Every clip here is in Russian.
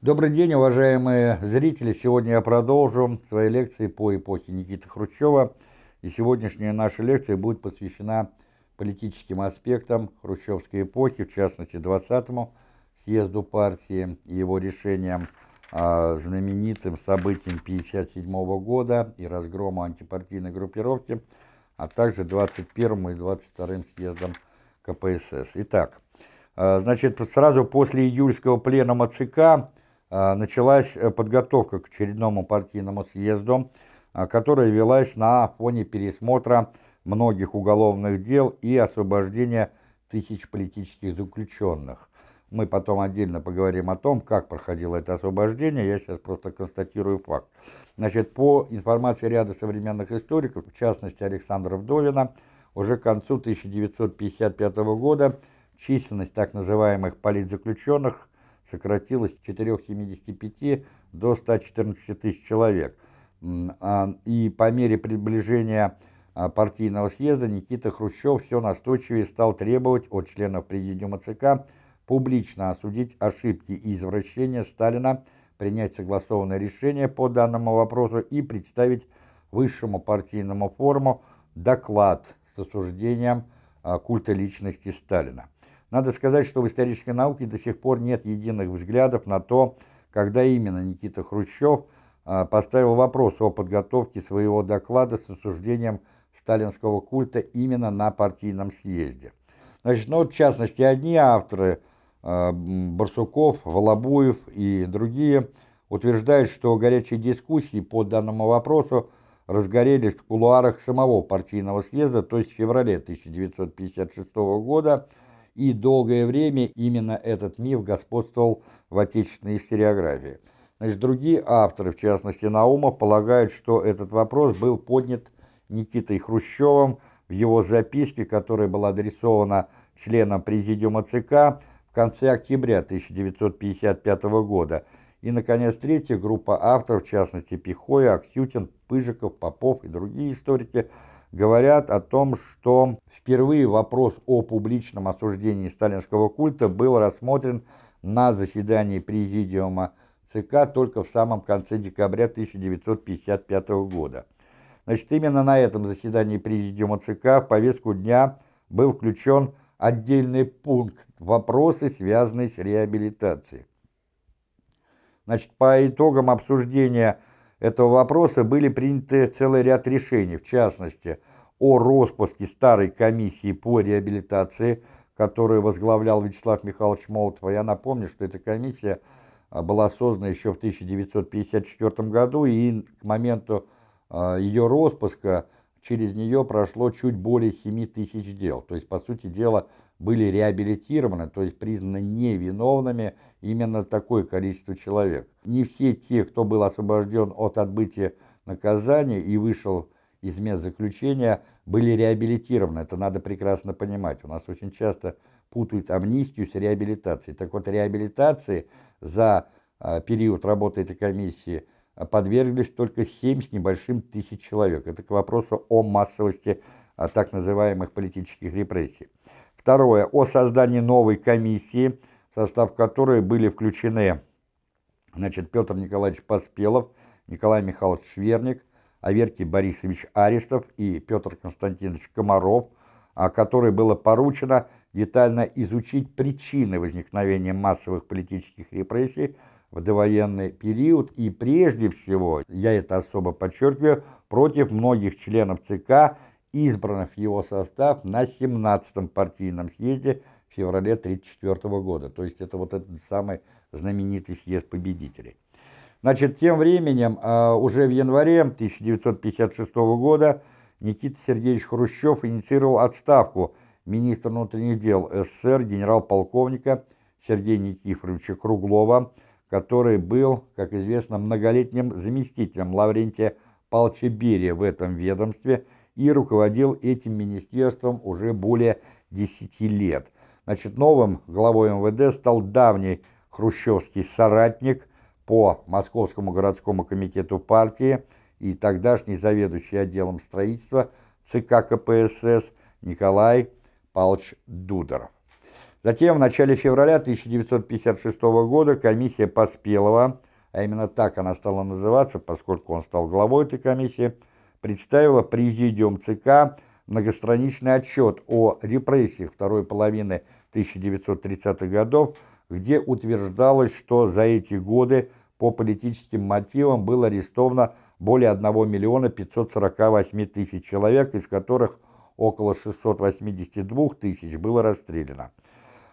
Добрый день, уважаемые зрители! Сегодня я продолжу свои лекции по эпохе Никиты Хрущева. И сегодняшняя наша лекция будет посвящена политическим аспектам хрущевской эпохи, в частности 20-му съезду партии и его решениям а, знаменитым событиям 1957 года и разгрома антипартийной группировки, а также 21 и 22 съездом КПСС. Итак, а, значит, сразу после июльского пленума ЦК началась э, подготовка к очередному партийному съезду, а, которая велась на фоне пересмотра многих уголовных дел и освобождения тысяч политических заключенных. Мы потом отдельно поговорим о том, как проходило это освобождение, я сейчас просто констатирую факт. Значит, по информации ряда современных историков, в частности Александра Вдовина, уже к концу 1955 года численность так называемых политзаключенных сократилось с 4,75 до 114 тысяч человек. А, и по мере приближения а, партийного съезда Никита Хрущев все настойчивее стал требовать от членов президиума ЦК публично осудить ошибки и извращения Сталина, принять согласованное решение по данному вопросу и представить высшему партийному форуму доклад с осуждением а, культа личности Сталина. Надо сказать, что в исторической науке до сих пор нет единых взглядов на то, когда именно Никита Хрущев а, поставил вопрос о подготовке своего доклада с осуждением сталинского культа именно на партийном съезде. Значит, ну, в частности, одни авторы, а, Барсуков, Волобуев и другие, утверждают, что горячие дискуссии по данному вопросу разгорелись в кулуарах самого партийного съезда, то есть в феврале 1956 года, и долгое время именно этот миф господствовал в отечественной историографии. Значит, другие авторы, в частности Наумов, полагают, что этот вопрос был поднят Никитой Хрущевым в его записке, которая была адресована членам Президиума ЦК в конце октября 1955 года. И, наконец, третья группа авторов, в частности Пихоя, Аксютин, Пыжиков, Попов и другие историки, говорят о том, что Впервые вопрос о публичном осуждении сталинского культа был рассмотрен на заседании Президиума ЦК только в самом конце декабря 1955 года. Значит, именно на этом заседании Президиума ЦК в повестку дня был включен отдельный пункт «Вопросы, связанные с реабилитацией». Значит, по итогам обсуждения этого вопроса были приняты целый ряд решений, в частности – о распуске старой комиссии по реабилитации, которую возглавлял Вячеслав Михайлович Молотов. Я напомню, что эта комиссия а, была создана еще в 1954 году, и к моменту а, ее распуска через нее прошло чуть более 7 тысяч дел. То есть, по сути дела, были реабилитированы, то есть признаны невиновными именно такое количество человек. Не все те, кто был освобожден от отбытия наказания и вышел из мест заключения были реабилитированы. Это надо прекрасно понимать. У нас очень часто путают амнистию с реабилитацией. Так вот, реабилитации за а, период работы этой комиссии подверглись только 7 с небольшим тысяч человек. Это к вопросу о массовости а, так называемых политических репрессий. Второе. О создании новой комиссии, в состав которой были включены значит, Петр Николаевич Поспелов, Николай Михайлович Шверник, Аверкий Борисович Арестов и Петр Константинович Комаров, а которой было поручено детально изучить причины возникновения массовых политических репрессий в довоенный период и прежде всего, я это особо подчеркиваю, против многих членов ЦК, избранных в его состав на 17-м партийном съезде в феврале 1934 года. То есть это вот этот самый знаменитый съезд победителей. Значит, тем временем, а, уже в январе 1956 года Никита Сергеевич Хрущев инициировал отставку министра внутренних дел СССР генерал-полковника Сергея Никифоровича Круглова, который был, как известно, многолетним заместителем Лаврентия Павловича Берия в этом ведомстве и руководил этим министерством уже более 10 лет. Значит, новым главой МВД стал давний хрущевский соратник по Московскому городскому комитету партии и тогдашний заведующий отделом строительства ЦК КПСС Николай Павлович Дудоров. Затем в начале февраля 1956 года комиссия Поспелова, а именно так она стала называться, поскольку он стал главой этой комиссии, представила президиум ЦК многостраничный отчет о репрессиях второй половины 1930-х годов, где утверждалось, что за эти годы по политическим мотивам было арестовано более 1 миллиона 548 тысяч человек, из которых около 682 тысяч было расстреляно.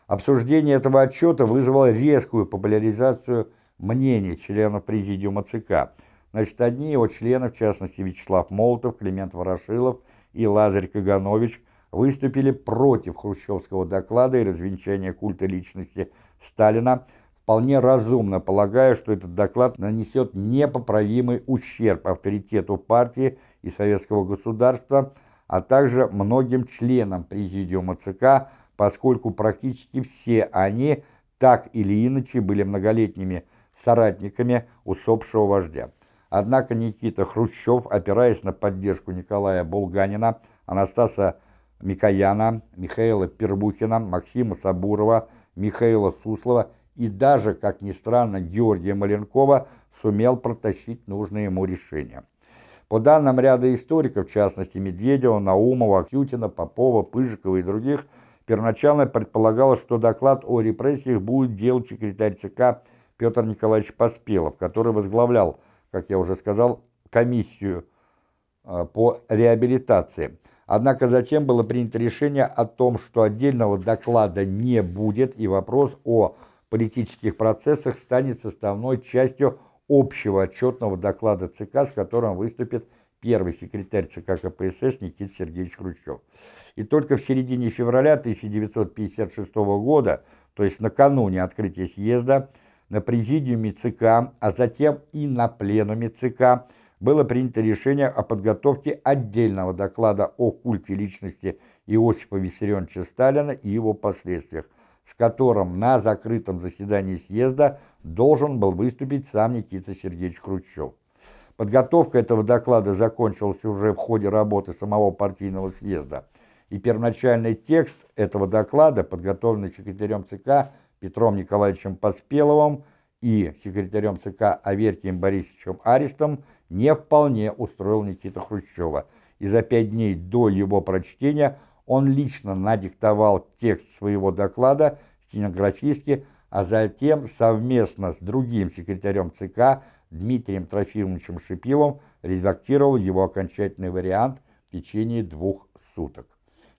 Обсуждение этого отчета вызвало резкую популяризацию мнений членов Президиума ЦК. Значит, одни его члены, в частности Вячеслав Молотов, Климент Ворошилов и Лазарь Каганович, выступили против хрущевского доклада и развенчания культа личности Сталина, вполне разумно полагая, что этот доклад нанесет непоправимый ущерб авторитету партии и советского государства, а также многим членам Президиума ЦК, поскольку практически все они так или иначе были многолетними соратниками усопшего вождя. Однако Никита Хрущев, опираясь на поддержку Николая Булганина, Анастаса Микояна, Михаила Пербухина, Максима Сабурова, Михаила Суслова и даже, как ни странно, Георгия Маленкова сумел протащить нужное ему решение. По данным ряда историков, в частности Медведева, Наумова, Акютина, Попова, Пыжикова и других, первоначально предполагалось, что доклад о репрессиях будет делать секретарь ЦК Петр Николаевич Поспелов, который возглавлял, как я уже сказал, комиссию э, по реабилитации. Однако затем было принято решение о том, что отдельного доклада не будет, и вопрос о политических процессах станет составной частью общего отчетного доклада ЦК, с которым выступит первый секретарь ЦК КПСС Никита Сергеевич Хрущев. И только в середине февраля 1956 года, то есть накануне открытия съезда, на президиуме ЦК, а затем и на пленуме ЦК, было принято решение о подготовке отдельного доклада о культе личности Иосифа Виссарионовича Сталина и его последствиях, с которым на закрытом заседании съезда должен был выступить сам Никита Сергеевич Хрущев. Подготовка этого доклада закончилась уже в ходе работы самого партийного съезда, и первоначальный текст этого доклада, подготовленный секретарем ЦК Петром Николаевичем Поспеловым и секретарем ЦК Аверкием Борисовичем Аристом, не вполне устроил Никита Хрущева, и за пять дней до его прочтения он лично надиктовал текст своего доклада стенографистке, а затем совместно с другим секретарем ЦК Дмитрием Трофимовичем Шипиловым редактировал его окончательный вариант в течение двух суток.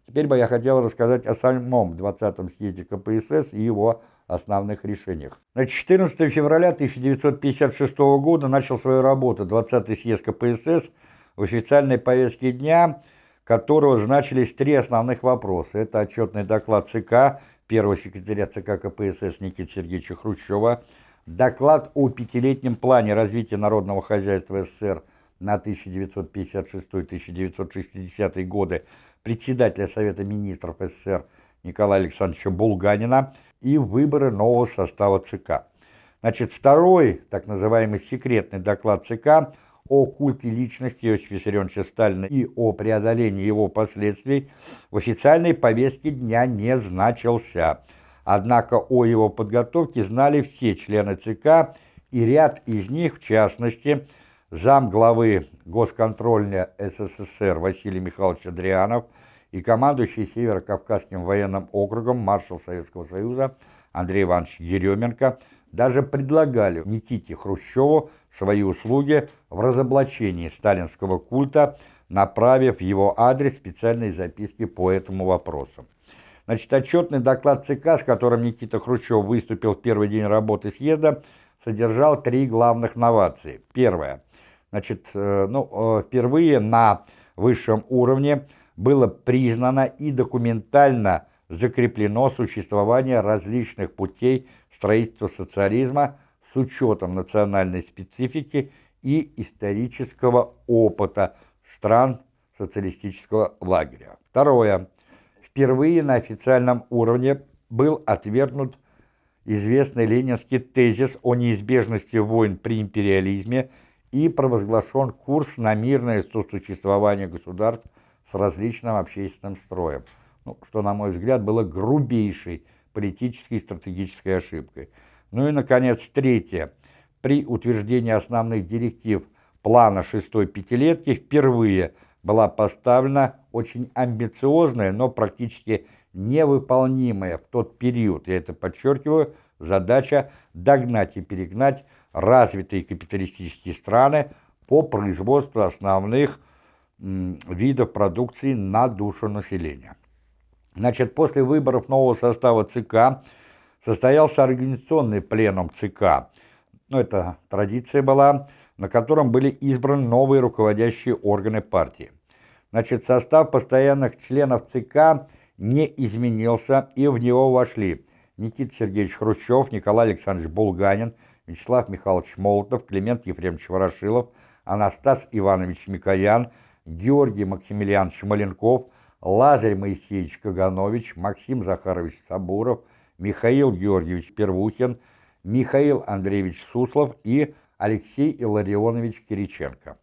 Теперь бы я хотел рассказать о самом 20-м съезде КПСС и его основных решениях. На 14 февраля 1956 года начал свою работу 20-й съезд КПСС в официальной повестке дня, которого значились три основных вопроса. Это отчетный доклад ЦК, первого секретаря ЦК КПСС Никиты Сергеевича Хрущева, доклад о пятилетнем плане развития народного хозяйства СССР на 1956-1960 годы председателя Совета министров СССР Николая Александровича Булганина и выборы нового состава ЦК. Значит, второй, так называемый секретный доклад ЦК о культе личности Иосифа Виссарионовича Сталина и о преодолении его последствий в официальной повестке дня не значился. Однако о его подготовке знали все члены ЦК, и ряд из них, в частности, зам главы Госконтрольня СССР Василий Михайлович Адрианов и командующий Северо-Кавказским военным округом маршал Советского Союза Андрей Иванович Еременко даже предлагали Никите Хрущеву свои услуги в разоблачении сталинского культа, направив его адрес специальные записки по этому вопросу. Значит, отчетный доклад ЦК, с которым Никита Хрущев выступил в первый день работы съезда, содержал три главных новации. Первое. Значит, э, ну, э, впервые на высшем уровне было признано и документально закреплено существование различных путей строительства социализма с учетом национальной специфики и исторического опыта стран социалистического лагеря. Второе. Впервые на официальном уровне был отвергнут известный ленинский тезис о неизбежности войн при империализме и провозглашен курс на мирное сосуществование государств с различным общественным строем, ну, что, на мой взгляд, было грубейшей политической и стратегической ошибкой. Ну и, наконец, третье. При утверждении основных директив плана шестой пятилетки впервые была поставлена очень амбициозная, но практически невыполнимая в тот период, я это подчеркиваю, задача догнать и перегнать развитые капиталистические страны по производству основных видов продукции на душу населения. Значит, после выборов нового состава ЦК состоялся организационный пленум ЦК. Ну, это традиция была, на котором были избраны новые руководящие органы партии. Значит, состав постоянных членов ЦК не изменился, и в него вошли Никита Сергеевич Хрущев, Николай Александрович Булганин, Вячеслав Михайлович Молотов, Климент Ефремович Ворошилов, Анастас Иванович Микоян, Георгий Максимилианович Маленков, Лазарь Моисеевич Каганович, Максим Захарович Сабуров, Михаил Георгиевич Первухин, Михаил Андреевич Суслов и Алексей Илларионович Кириченко.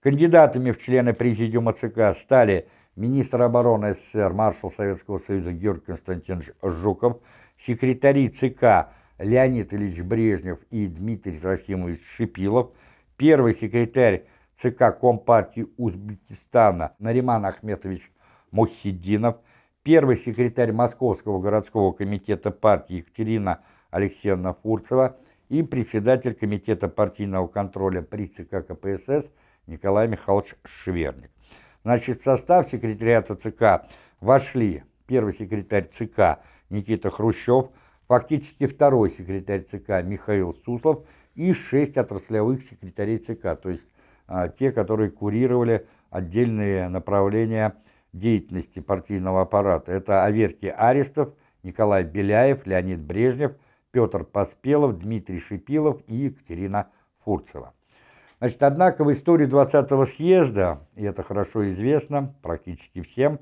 Кандидатами в члены Президиума ЦК стали министр обороны СССР, маршал Советского Союза Георгий Константинович Жуков, секретари ЦК Леонид Ильич Брежнев и Дмитрий Трофимович Шипилов, первый секретарь ЦК Компартии Узбекистана Нариман Ахметович Мухиддинов, первый секретарь Московского городского комитета партии Екатерина Алексеевна Фурцева и председатель комитета партийного контроля при ЦК КПСС Николай Михайлович Шверник. Значит, в состав секретариата ЦК вошли первый секретарь ЦК Никита Хрущев, фактически второй секретарь ЦК Михаил Суслов и шесть отраслевых секретарей ЦК, то есть а, те, которые курировали отдельные направления деятельности партийного аппарата. Это Аверкий Арестов, Николай Беляев, Леонид Брежнев, Петр Поспелов, Дмитрий Шипилов и Екатерина Фурцева. Значит, однако в истории 20-го съезда, и это хорошо известно практически всем,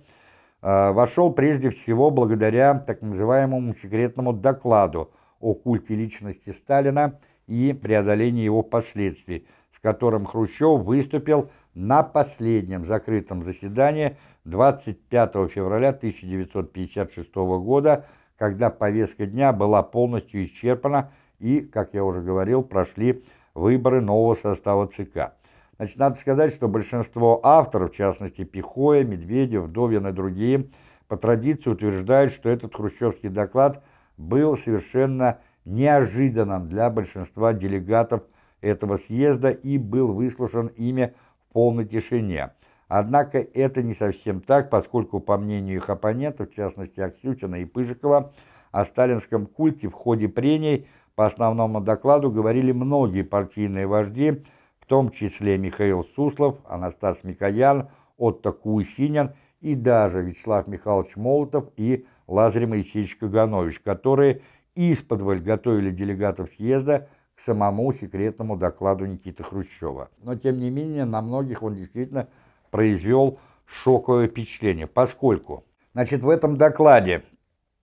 Э, вошел прежде всего благодаря так называемому секретному докладу о культе личности Сталина и преодолении его последствий, с которым Хрущев выступил на последнем закрытом заседании 25 февраля 1956 года, когда повестка дня была полностью исчерпана и, как я уже говорил, прошли выборы нового состава ЦК. Значит, надо сказать, что большинство авторов, в частности Пихоя, Медведев, Довин и другие, по традиции утверждают, что этот хрущевский доклад был совершенно неожиданным для большинства делегатов этого съезда и был выслушан ими в полной тишине. Однако это не совсем так, поскольку, по мнению их оппонентов, в частности Аксютина и Пыжикова, о сталинском культе в ходе прений по основному докладу говорили многие партийные вожди, в том числе Михаил Суслов, Анастас Микоян, Отто Куусинин и даже Вячеслав Михайлович Молотов и Лазарь Моисеевич Каганович, которые исподволь готовили делегатов съезда к самому секретному докладу Никиты Хрущева. Но, тем не менее, на многих он действительно произвел шоковое впечатление, поскольку, значит, в этом докладе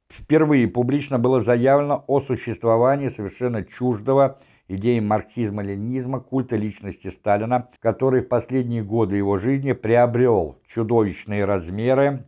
впервые публично было заявлено о существовании совершенно чуждого идеи марксизма-ленинизма, культа личности Сталина, который в последние годы его жизни приобрел чудовищные размеры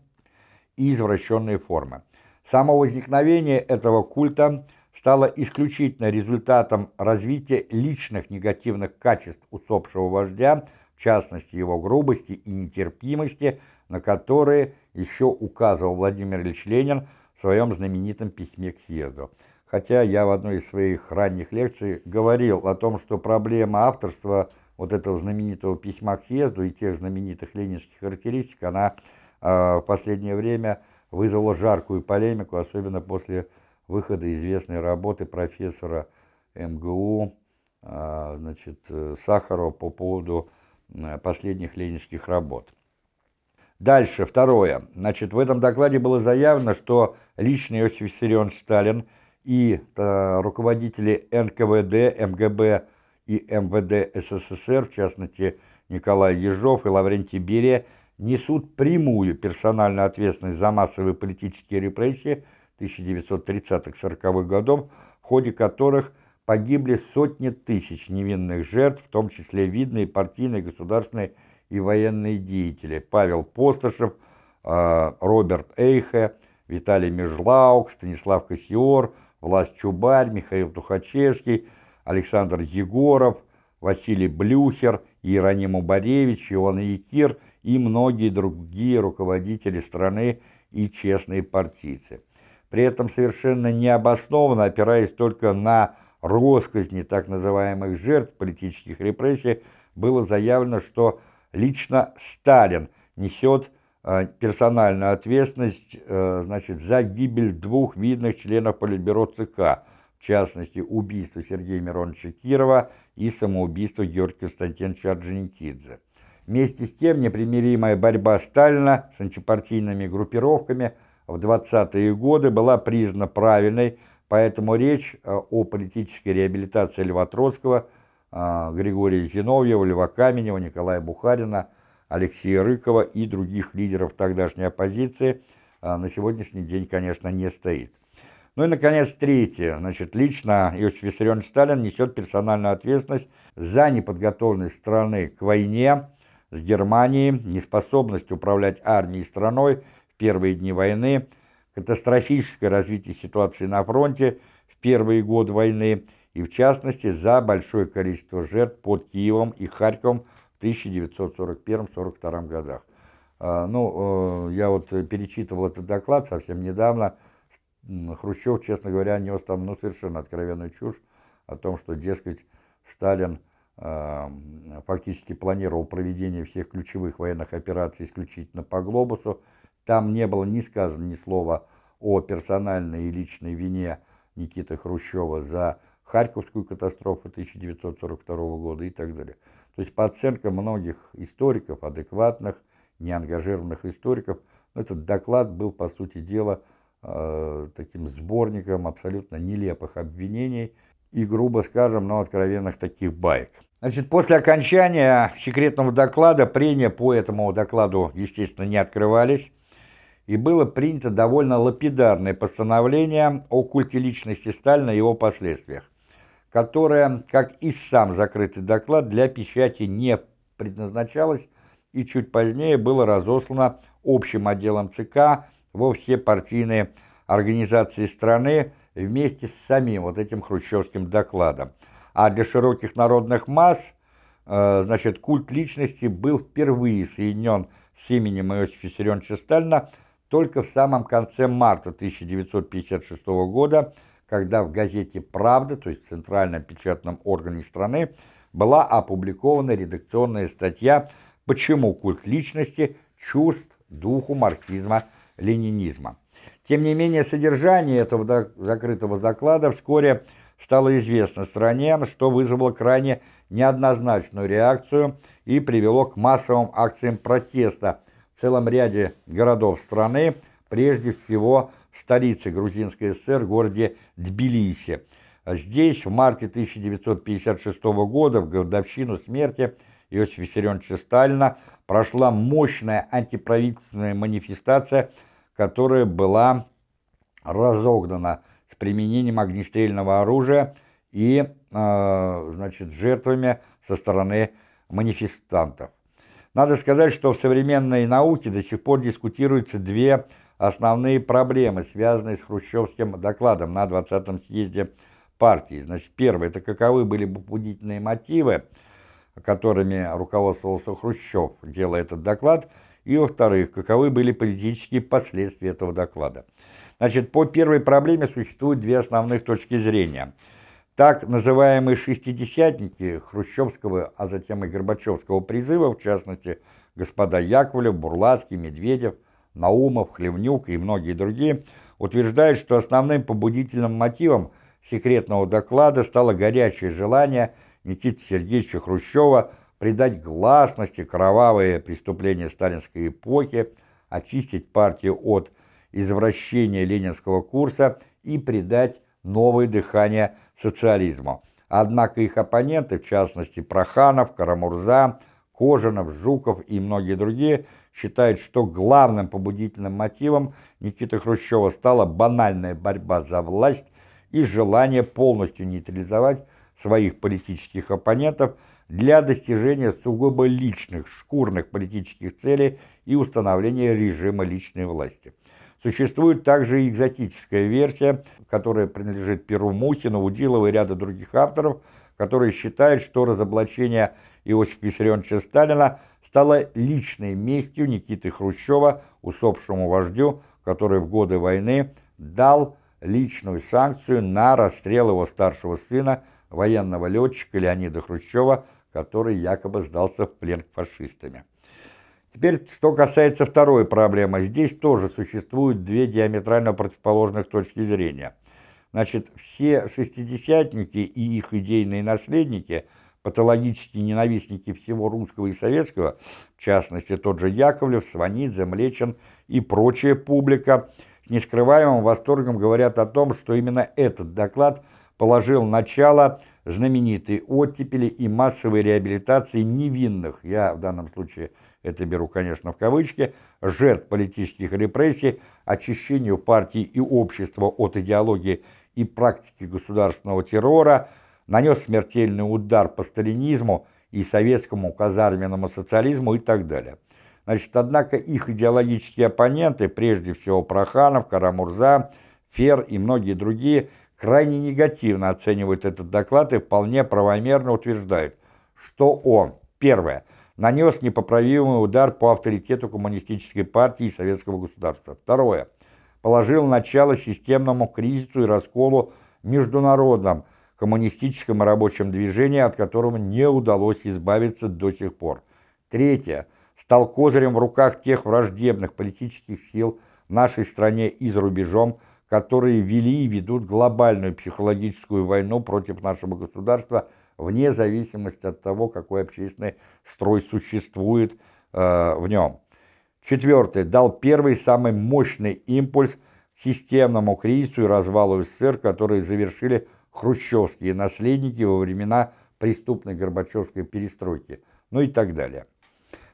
и извращенные формы. Само возникновение этого культа стало исключительно результатом развития личных негативных качеств усопшего вождя, в частности его грубости и нетерпимости, на которые еще указывал Владимир Ильич Ленин в своем знаменитом письме к съезду. Хотя я в одной из своих ранних лекций говорил о том, что проблема авторства вот этого знаменитого письма к съезду и тех знаменитых ленинских характеристик, она э, в последнее время вызвала жаркую полемику, особенно после выхода известной работы профессора МГУ э, значит, Сахарова по поводу последних ленинских работ. Дальше, второе. Значит, в этом докладе было заявлено, что лично Иосиф Виссарионович Сталин – и э, руководители НКВД, МГБ и МВД СССР, в частности Николай Ежов и Лаврентий Берия, несут прямую персональную ответственность за массовые политические репрессии 1930-40-х годов, в ходе которых погибли сотни тысяч невинных жертв, в том числе видные партийные, государственные и военные деятели Павел Постышев, э, Роберт Эйхе, Виталий Межлаук, Станислав Кассиор, Влас Чубарь, Михаил Тухачевский, Александр Егоров, Василий Блюхер, Иероним Убаревич, Иоанн Якир и многие другие руководители страны и честные партийцы. При этом совершенно необоснованно, опираясь только на росказни так называемых жертв политических репрессий, было заявлено, что лично Сталин несет э, персональную ответственность э, значит, за гибель двух видных членов Политбюро ЦК, в частности, убийство Сергея Мироновича Кирова и самоубийство Георгия Константиновича Орджоникидзе. Вместе с тем, непримиримая борьба Сталина с антипартийными группировками в 20-е годы была признана правильной, поэтому речь э, о политической реабилитации Льва Троцкого, э, Григория Зиновьева, Льва Каменева, Николая Бухарина, Алексея Рыкова и других лидеров тогдашней оппозиции э, на сегодняшний день, конечно, не стоит. Ну и, наконец, третье. Значит, лично Иосиф Виссарионович Сталин несет персональную ответственность за неподготовленность страны к войне с Германией, неспособность управлять армией и страной в первые дни войны, катастрофическое развитие ситуации на фронте в первые годы войны и, в частности, за большое количество жертв под Киевом и Харьковом в 1941-1942 годах. А, ну, э, я вот перечитывал этот доклад совсем недавно, Хрущев, честно говоря, нес там ну, совершенно откровенную чушь о том, что, дескать, Сталин э, фактически планировал проведение всех ключевых военных операций исключительно по глобусу. Там не было ни сказано ни слова о персональной и личной вине Никиты Хрущева за Харьковскую катастрофу 1942 года и так далее. То есть по оценкам многих историков, адекватных, неангажированных историков, этот доклад был, по сути дела, Э, таким сборником абсолютно нелепых обвинений и, грубо скажем, но откровенных таких баек. Значит, после окончания секретного доклада прения по этому докладу, естественно, не открывались, и было принято довольно лапидарное постановление о культе личности Сталина и его последствиях, которое, как и сам закрытый доклад, для печати не предназначалось и чуть позднее было разослано общим отделом ЦК во все партийные организации страны вместе с самим вот этим хрущевским докладом. А для широких народных масс, э, значит, культ личности был впервые соединен с именем Иосифа Виссарионовича Сталина только в самом конце марта 1956 года, когда в газете «Правда», то есть центральном печатном органе страны, была опубликована редакционная статья «Почему культ личности чужд духу марксизма ленинизма. Тем не менее, содержание этого закрытого доклада вскоре стало известно стране, что вызвало крайне неоднозначную реакцию и привело к массовым акциям протеста в целом ряде городов страны, прежде всего в столице Грузинской ССР, городе Тбилиси. Здесь в марте 1956 года, в годовщину смерти Иосифа Виссарионовича Сталина, прошла мощная антиправительственная манифестация – которая была разогнана с применением огнестрельного оружия и, э, значит, жертвами со стороны манифестантов. Надо сказать, что в современной науке до сих пор дискутируются две основные проблемы, связанные с хрущевским докладом на 20-м съезде партии. Значит, первое, это каковы были побудительные мотивы, которыми руководствовался Хрущев, делая этот доклад – и, во-вторых, каковы были политические последствия этого доклада. Значит, по первой проблеме существуют две основных точки зрения. Так называемые «шестидесятники» хрущевского, а затем и Горбачевского призыва, в частности, господа Яковлев, Бурлацкий, Медведев, Наумов, Хлевнюк и многие другие, утверждают, что основным побудительным мотивом секретного доклада стало горячее желание Никиты Сергеевича Хрущева – придать гласности кровавые преступления сталинской эпохи, очистить партию от извращения ленинского курса и придать новое дыхание социализму. Однако их оппоненты, в частности Проханов, Карамурза, Кожанов, Жуков и многие другие, считают, что главным побудительным мотивом Никиты Хрущева стала банальная борьба за власть и желание полностью нейтрализовать своих политических оппонентов – для достижения сугубо личных, шкурных политических целей и установления режима личной власти. Существует также экзотическая версия, которая принадлежит Перу Мухину, Удилову и ряду других авторов, которые считают, что разоблачение Иосифа Виссарионовича Сталина стало личной местью Никиты Хрущева, усопшему вождю, который в годы войны дал личную санкцию на расстрел его старшего сына, военного летчика Леонида Хрущева, который якобы сдался в плен фашистами. Теперь, что касается второй проблемы, здесь тоже существуют две диаметрально противоположных точки зрения. Значит, все шестидесятники и их идейные наследники, патологические ненавистники всего русского и советского, в частности, тот же Яковлев, Сванидзе, Млечин и прочая публика, с нескрываемым восторгом говорят о том, что именно этот доклад положил начало знаменитой оттепели и массовой реабилитации невинных, я в данном случае – это беру, конечно, в кавычки, жертв политических репрессий, очищению партии и общества от идеологии и практики государственного террора, нанес смертельный удар по сталинизму и советскому казарменному социализму и так далее. Значит, однако их идеологические оппоненты, прежде всего Проханов, Карамурза, Фер и многие другие, крайне негативно оценивают этот доклад и вполне правомерно утверждают, что он, первое – нанес непоправимый удар по авторитету коммунистической партии и советского государства. Второе. Положил начало системному кризису и расколу в международном коммунистическом и рабочем движении, от которого не удалось избавиться до сих пор. Третье. Стал козырем в руках тех враждебных политических сил в нашей стране и за рубежом, которые вели и ведут глобальную психологическую войну против нашего государства – вне зависимости от того, какой общественный строй существует э, в нем. Четвертый. Дал первый самый мощный импульс системному кризису и развалу СССР, которые завершили хрущевские наследники во времена преступной Горбачевской перестройки, ну и так далее.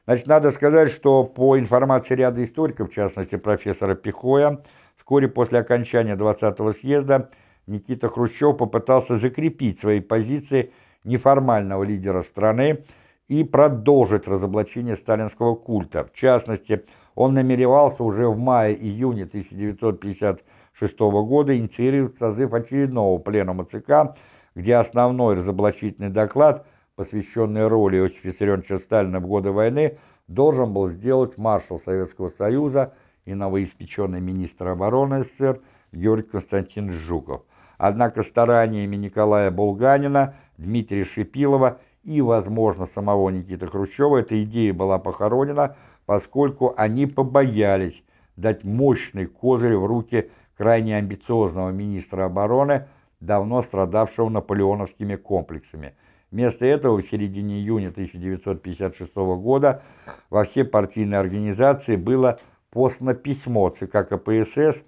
Значит, надо сказать, что по информации ряда историков, в частности профессора Пихоя, вскоре после окончания 20-го съезда Никита Хрущев попытался закрепить свои позиции неформального лидера страны и продолжить разоблачение сталинского культа. В частности, он намеревался уже в мае-июне 1956 года инициировать созыв очередного пленума ЦК, где основной разоблачительный доклад, посвященный роли Иосифа Виссарионовича Сталина в годы войны, должен был сделать маршал Советского Союза и новоиспеченный министр обороны СССР Георгий Константинович Жуков. Однако стараниями Николая Булганина Дмитрия Шипилова и, возможно, самого Никиты Хрущева эта идея была похоронена, поскольку они побоялись дать мощный козырь в руки крайне амбициозного министра обороны, давно страдавшего наполеоновскими комплексами. Вместо этого в середине июня 1956 года во все партийные организации было послано письмо ЦК КПСС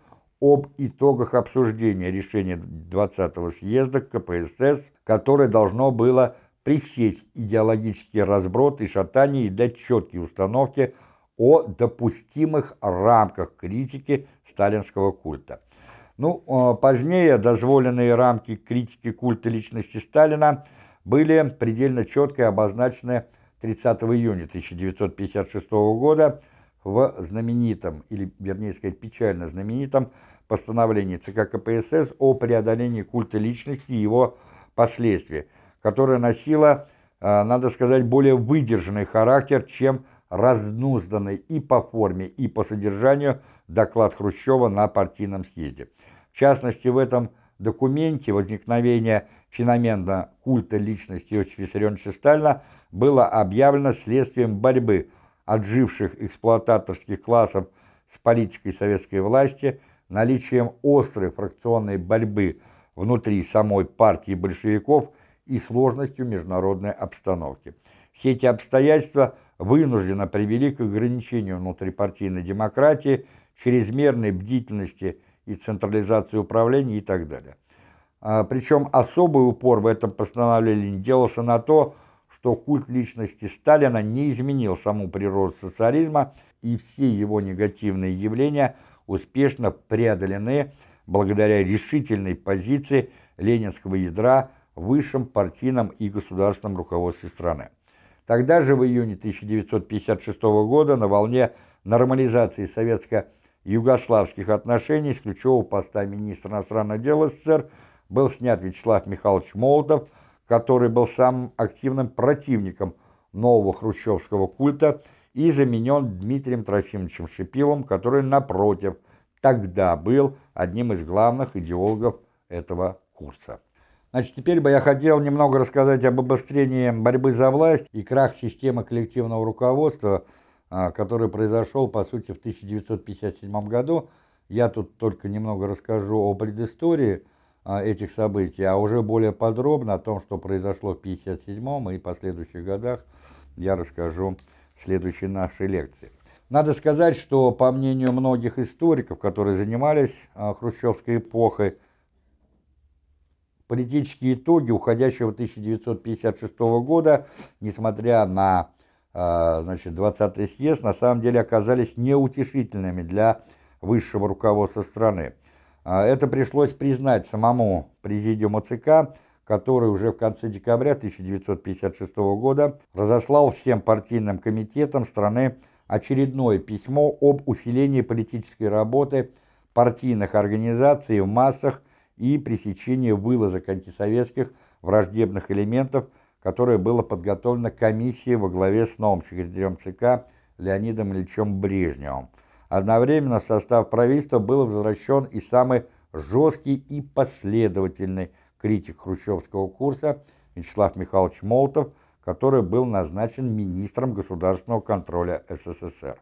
об итогах обсуждения решения 20-го съезда КПСС которое должно было пресечь идеологический разброд и шатание и дать четкие установки о допустимых рамках критики сталинского культа. Ну, а, позднее дозволенные рамки критики культа личности Сталина были предельно четко обозначены 30 июня 1956 года в знаменитом, или вернее сказать печально знаменитом постановлении ЦК КПСС о преодолении культа личности и его последствий, которая носила, а, надо сказать, более выдержанный характер, чем разнузданный и по форме, и по содержанию доклад Хрущева на партийном съезде. В частности, в этом документе возникновение феномена культа личности Иосифа Виссарионовича Сталина было объявлено следствием борьбы отживших эксплуататорских классов с политикой советской власти, наличием острой фракционной борьбы внутри самой партии большевиков и сложностью международной обстановки. Все эти обстоятельства вынужденно привели к ограничению внутрипартийной демократии, чрезмерной бдительности и централизации управления и так далее. А, причем особый упор в этом постановлении делался на то, что культ личности Сталина не изменил саму природу социализма, и все его негативные явления успешно преодолены благодаря решительной позиции ленинского ядра в высшем партийном и государственном руководстве страны. Тогда же, в июне 1956 года, на волне нормализации советско югославских отношений с ключевого поста министра иностранных дел СССР был снят Вячеслав Михайлович Молотов, который был самым активным противником нового хрущевского культа и заменен Дмитрием Трофимовичем Шипиловым, который, напротив, тогда был одним из главных идеологов этого курса. Значит, теперь бы я хотел немного рассказать об обострении борьбы за власть и крах системы коллективного руководства, а, который произошел, по сути, в 1957 году. Я тут только немного расскажу о предыстории а, этих событий, а уже более подробно о том, что произошло в 1957 и последующих годах, я расскажу следующей нашей лекции. Надо сказать, что по мнению многих историков, которые занимались а, хрущевской эпохой, политические итоги уходящего 1956 года, несмотря на а, значит, 20-й съезд, на самом деле оказались неутешительными для высшего руководства страны. А, это пришлось признать самому президиуму ЦК, который уже в конце декабря 1956 года разослал всем партийным комитетам страны очередное письмо об усилении политической работы партийных организаций в массах и пресечении вылазок антисоветских враждебных элементов, которое было подготовлено комиссией во главе с новым секретарем ЦК Леонидом Ильичем Брежневым. Одновременно в состав правительства был возвращен и самый жесткий и последовательный критик хрущевского курса Вячеслав Михайлович Молотов, который был назначен министром государственного контроля СССР.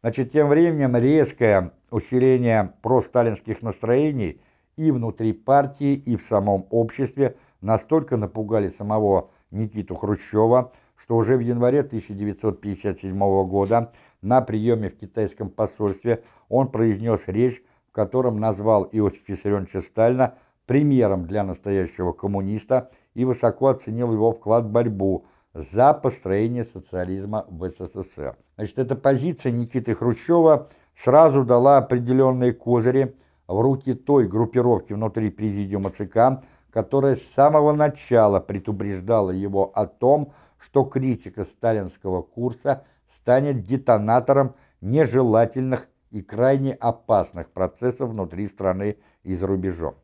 Значит, тем временем резкое усиление просталинских настроений и внутри партии, и в самом обществе настолько напугали самого Никиту Хрущева, что уже в январе 1957 года на приеме в китайском посольстве он произнес речь, в котором назвал Иосифа Виссарионовича Сталина примером для настоящего коммуниста и высоко оценил его вклад в борьбу за построение социализма в СССР. Значит, эта позиция Никиты Хрущева сразу дала определенные козыри в руки той группировки внутри президиума ЦК, которая с самого начала предупреждала его о том, что критика сталинского курса станет детонатором нежелательных и крайне опасных процессов внутри страны и за рубежом.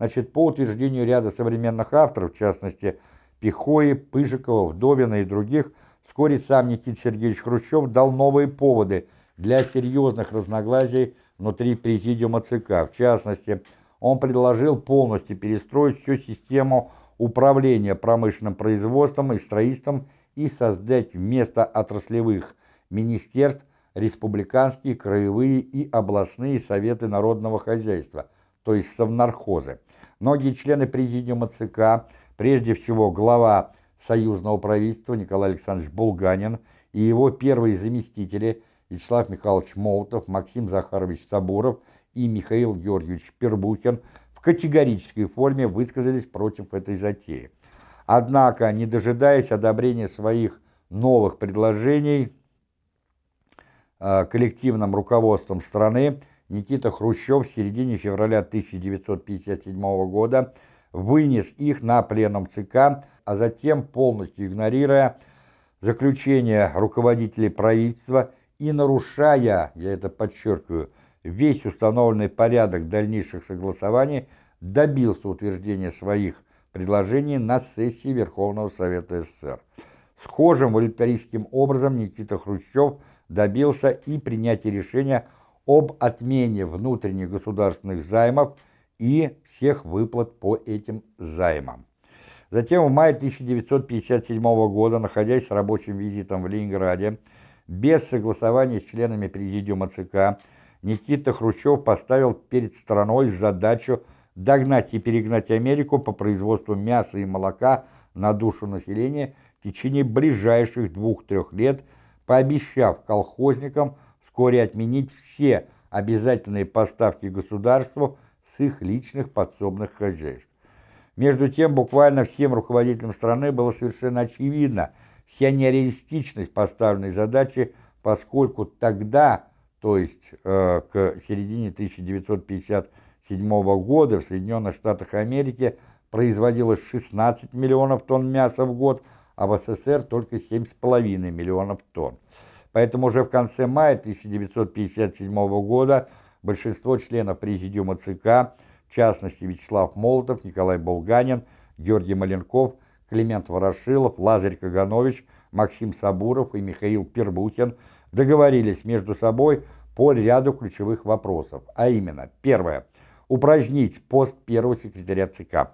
Значит, по утверждению ряда современных авторов, в частности Пихои, Пыжикова, Вдовина и других, вскоре сам Никита Сергеевич Хрущев дал новые поводы для серьезных разногласий внутри президиума ЦК. В частности, он предложил полностью перестроить всю систему управления промышленным производством и строительством и создать вместо отраслевых министерств республиканские, краевые и областные советы народного хозяйства, то есть совнархозы. Многие члены президиума ЦК, прежде всего глава союзного правительства Николай Александрович Булганин и его первые заместители Вячеслав Михайлович Молотов, Максим Захарович Сабуров и Михаил Георгиевич Пербухин в категорической форме высказались против этой затеи. Однако, не дожидаясь одобрения своих новых предложений э, коллективным руководством страны, Никита Хрущев в середине февраля 1957 года вынес их на пленум ЦК, а затем, полностью игнорируя заключение руководителей правительства и нарушая, я это подчеркиваю, весь установленный порядок дальнейших согласований, добился утверждения своих предложений на сессии Верховного Совета СССр. Схожим волюнтаристским образом Никита Хрущев добился и принятия решения об отмене внутренних государственных займов и всех выплат по этим займам. Затем в мае 1957 года, находясь с рабочим визитом в Ленинграде, без согласования с членами президиума ЦК Никита Хрущев поставил перед страной задачу догнать и перегнать Америку по производству мяса и молока на душу населения в течение ближайших двух-трех лет, пообещав колхозникам вскоре отменить все обязательные поставки государству с их личных подсобных хозяйств. Между тем, буквально всем руководителям страны было совершенно очевидно – вся нереалистичность поставленной задачи, поскольку тогда, то есть э, к середине 1957 года в Соединенных Штатах Америки производилось 16 миллионов тонн мяса в год, а в СССР только 7,5 миллионов тонн. Поэтому уже в конце мая 1957 года большинство членов Президиума ЦК, в частности Вячеслав Молотов, Николай Булганин, Георгий Маленков, Климент Ворошилов, Лазарь Каганович, Максим Сабуров и Михаил Пербухин договорились между собой по ряду ключевых вопросов, а именно, первое, упразднить пост первого секретаря ЦК.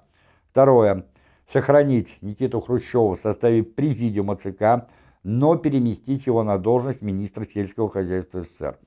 Второе, сохранить Никиту Хрущева в составе Президиума ЦК, но переместить его на должность министра сельского хозяйства СССР.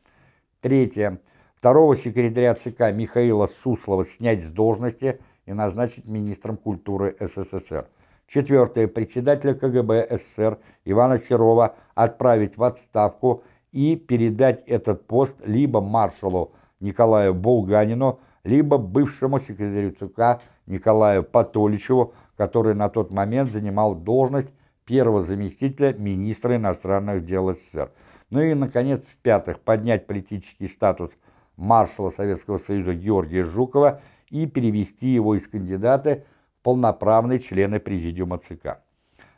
Третье, второго секретаря ЦК Михаила Суслова снять с должности и назначить министром культуры СССР. Четвертое. Председателя КГБ СССР Ивана Серова отправить в отставку и передать этот пост либо маршалу Николаю Булганину, либо бывшему секретарю ЦК Николаю Патоличеву, который на тот момент занимал должность первого заместителя министра иностранных дел СССР. Ну и, наконец, в-пятых, поднять политический статус маршала Советского Союза Георгия Жукова и перевести его из кандидата в полноправные члены Президиума ЦК.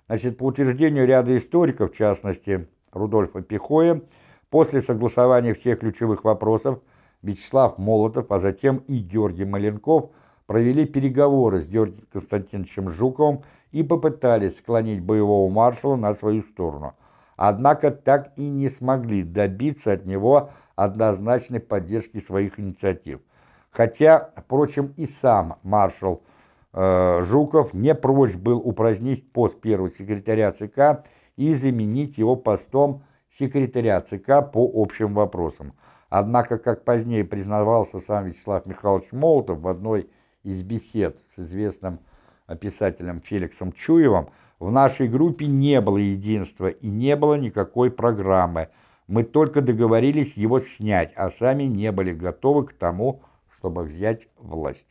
Значит, по утверждению ряда историков, в частности Рудольфа Пихоя, после согласования всех ключевых вопросов Вячеслав Молотов, а затем и Георгий Маленков провели переговоры с Георгием Константиновичем Жуковым и попытались склонить боевого маршала на свою сторону. Однако так и не смогли добиться от него однозначной поддержки своих инициатив. Хотя, впрочем, и сам маршал э, Жуков не прочь был упразднить пост первого секретаря ЦК и заменить его постом секретаря ЦК по общим вопросам. Однако, как позднее признавался сам Вячеслав Михайлович Молотов в одной из бесед с известным писателем Феликсом Чуевым, в нашей группе не было единства и не было никакой программы. Мы только договорились его снять, а сами не были готовы к тому, чтобы взять власть.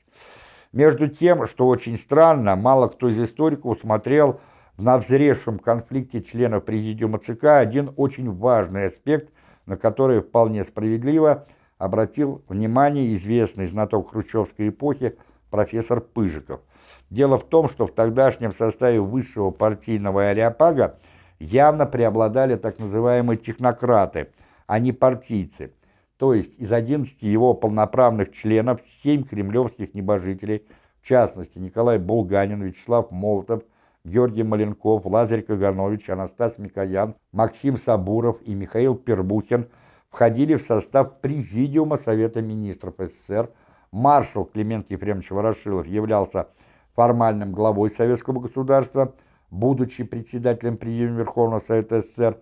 Между тем, что очень странно, мало кто из историков усмотрел в навзревшем конфликте членов Президиума ЦК один очень важный аспект, на который вполне справедливо обратил внимание известный знаток хрущевской эпохи профессор Пыжиков. Дело в том, что в тогдашнем составе высшего партийного ареопага явно преобладали так называемые технократы, а не партийцы – то есть из 11 его полноправных членов 7 кремлевских небожителей, в частности Николай Булганин, Вячеслав Молотов, Георгий Маленков, Лазарь Каганович, Анастас Микоян, Максим Сабуров и Михаил Пербухин входили в состав Президиума Совета Министров СССР. Маршал Климент Ефремович Ворошилов являлся формальным главой Советского государства, будучи председателем Президиума Верховного Совета СССр,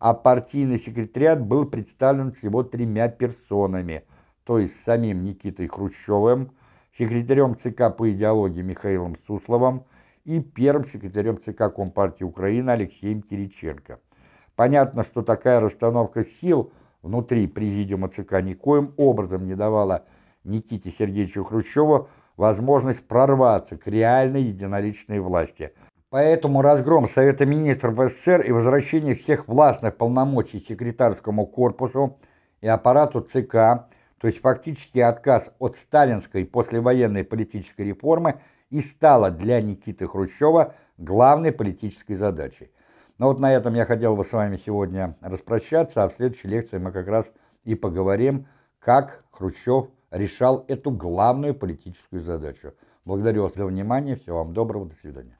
а партийный секретариат был представлен всего тремя персонами, то есть самим Никитой Хрущевым, секретарем ЦК по идеологии Михаилом Сусловым и первым секретарем ЦК Компартии Украины Алексеем Кириченко. Понятно, что такая расстановка сил внутри президиума ЦК никоим образом не давала Никите Сергеевичу Хрущеву возможность прорваться к реальной единоличной власти – Поэтому разгром Совета Министров СССР и возвращение всех властных полномочий секретарскому корпусу и аппарату ЦК, то есть фактически отказ от сталинской послевоенной политической реформы и стало для Никиты Хрущева главной политической задачей. Но вот на этом я хотел бы с вами сегодня распрощаться, а в следующей лекции мы как раз и поговорим, как Хрущев решал эту главную политическую задачу. Благодарю вас за внимание, всего вам доброго, до свидания.